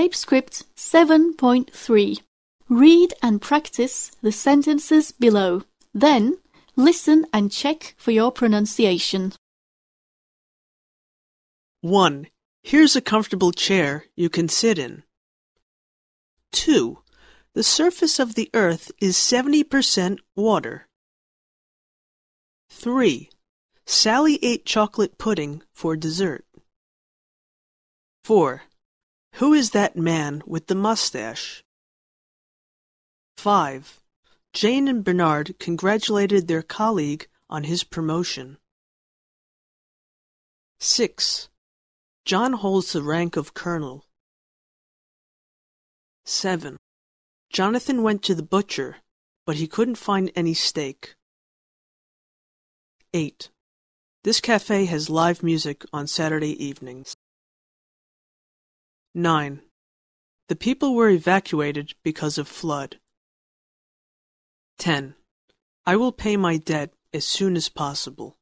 Typescript 7.3 Read and practice the sentences below. Then, listen and check for your pronunciation. 1. Here's a comfortable chair you can sit in. 2. The surface of the earth is 70% water. 3. Sally ate chocolate pudding for dessert. 4. Who is that man with the mustache? 5. Jane and Bernard congratulated their colleague on his promotion. 6. John holds the rank of colonel. 7. Jonathan went to the butcher, but he couldn't find any steak. 8. This cafe has live music on Saturday evenings. 9. The people were evacuated because of flood. 10. I will pay my debt as soon as possible.